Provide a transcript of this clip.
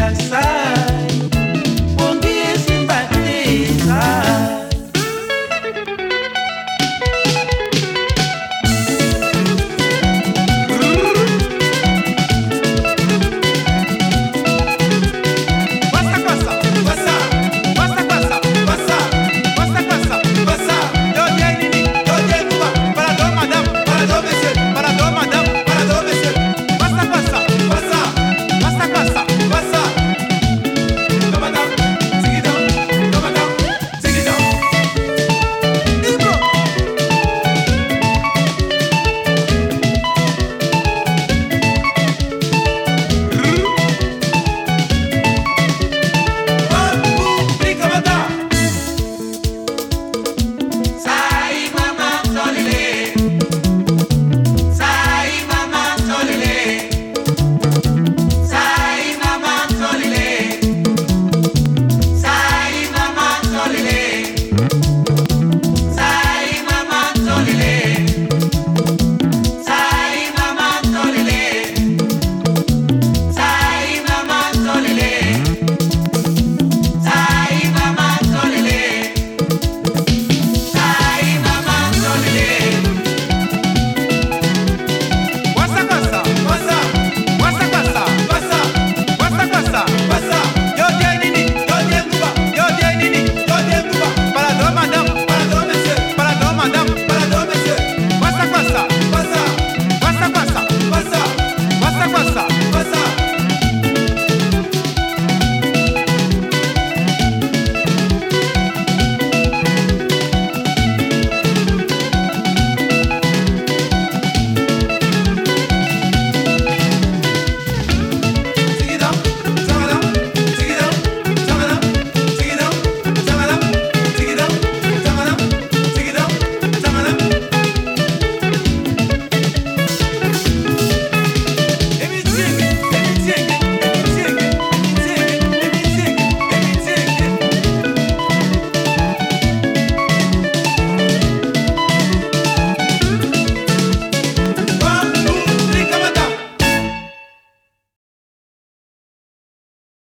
outside.